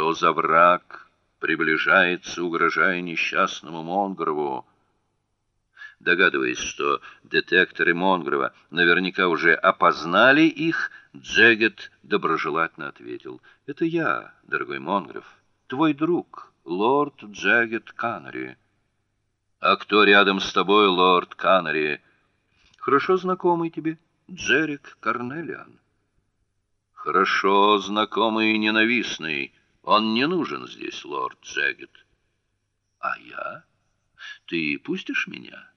Что за враг приближается, угрожая несчастному Монгрову? Догадываясь, что детекторы Монгрова наверняка уже опознали их, Джегет доброжелательно ответил: "Это я, дорогой Монгров, твой друг, лорд Джегет Канари". "А кто рядом с тобой, лорд Канари?" "Хорошо знакомый тебе, Джерик Карнелиан". "Хорошо знакомый и ненавистный. Он не нужен здесь, лорд Джегет". "А я? Ты пустишь меня?"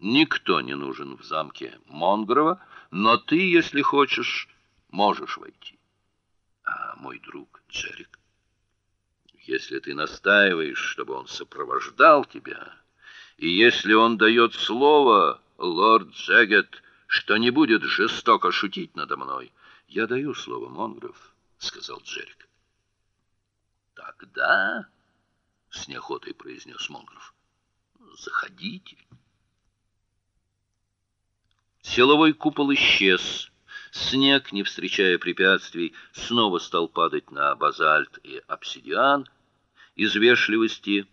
Никто не нужен в замке Монгрова, но ты, если хочешь, можешь войти. А мой друг Джерик, если ты настаиваешь, чтобы он сопровождал тебя, и если он дает слово, лорд Джегет, что не будет жестоко шутить надо мной, я даю слово, Монгров, сказал Джерик. Тогда с неохотой произнес Монгров. Заходите. Силовой купол исчез. Снег, не встречая препятствий, снова стал падать на базальт и обсидиан. Из вежливости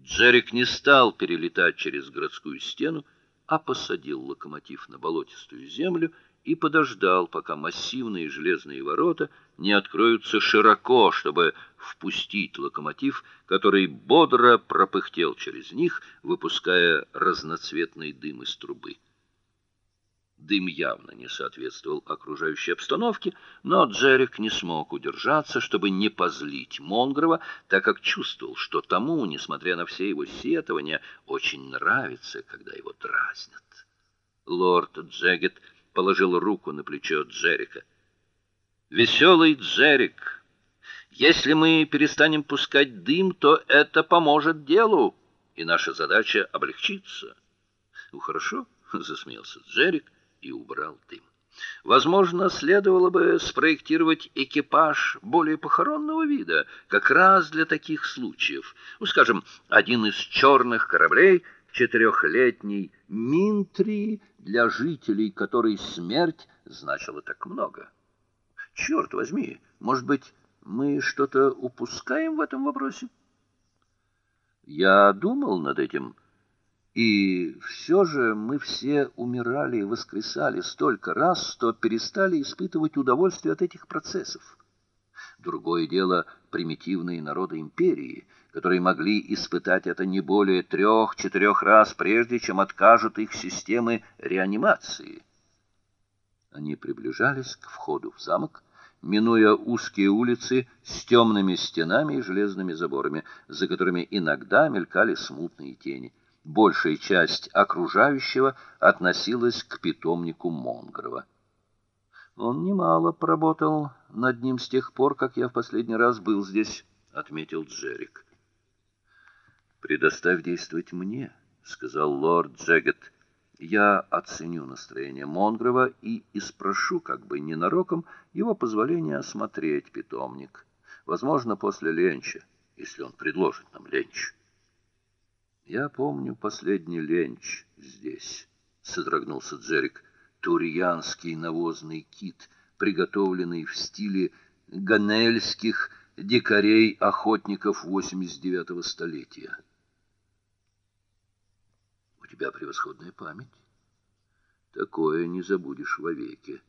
Джерик не стал перелетать через городскую стену, а посадил локомотив на болотистую землю и подождал, пока массивные железные ворота не откроются широко, чтобы впустить локомотив, который бодро пропыхтел через них, выпуская разноцветный дым из трубы. Дым явно не соответствовал окружающей обстановке, но Джерик не смог удержаться, чтобы не позлить Монгрова, так как чувствовал, что тому, несмотря на все его сетования, очень нравится, когда его дразнят. Лорд Джегет положил руку на плечо Джерика. Веселый Джерик, если мы перестанем пускать дым, то это поможет делу, и наша задача облегчится. Ну хорошо, засмеялся Джерик и убрал дым. Возможно, следовало бы спроектировать экипаж более похоронного вида, как раз для таких случаев. Ну, скажем, один из черных кораблей четырехлетний Минтри для жителей, которой смерть значила так много. Черт возьми, может быть, мы что-то упускаем в этом вопросе? Я думал над этим, и все же мы все умирали и воскресали столько раз, что перестали испытывать удовольствие от этих процессов. Другое дело примитивные народы империи, которые могли испытать это не более трех-четырех раз прежде, чем откажут их системы реанимации. Они приближались к входу в замок, минуя узкие улицы с темными стенами и железными заборами, за которыми иногда мелькали смутные тени большая часть окружающего относилась к питомнику Монгрова. Он немало поработал над ним с тех пор, как я в последний раз был здесь, отметил Джерик. Предоставь действовать мне, сказал лорд Джегет. Я оценю настроение Монгрова и испрошу, как бы ненароком, его позволения осмотреть питомник. Возможно, после ленча, если он предложит нам ленч. Я помню последний ленч здесь, содрогнулся Джерик. Турьянский навозный кит, приготовленный в стиле ганельских дикарей-охотников 89-го столетия. У тебя превосходная память. Такое не забудешь вовеки.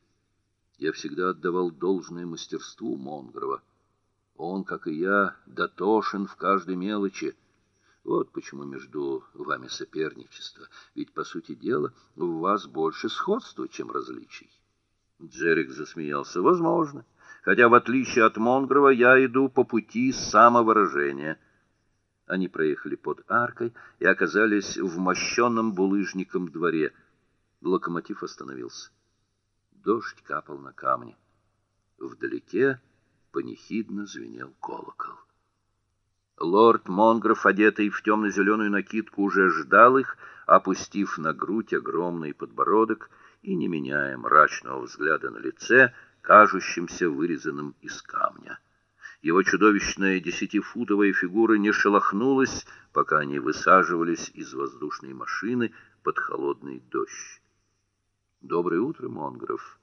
Я всегда отдавал должное мастерству Монгрова. Он, как и я, дотошен в каждой мелочи. Вот почему между вами соперничество, ведь по сути дела у вас больше сходства, чем различий. Джерик засмеялся. Возможно, хотя в отличие от Монгрова я иду по пути самовыражения. Они проехали под аркой и оказались в мощенном булыжником дворе. Локомотив остановился. Дождь капал на камни. Вдалеке панихидно звенел колокол. Лорд Монгров, одетый в темно зеленую накидку, уже ждал их, опустив на грудь огромный подбородок и не меняя мрачного взгляда на лице, кажущимся вырезанным из камня. Его чудовищная десятифутовая фигура не шелохнулась, пока они высаживались из воздушной машины под холодный дождь. Доброе утро, Монгров.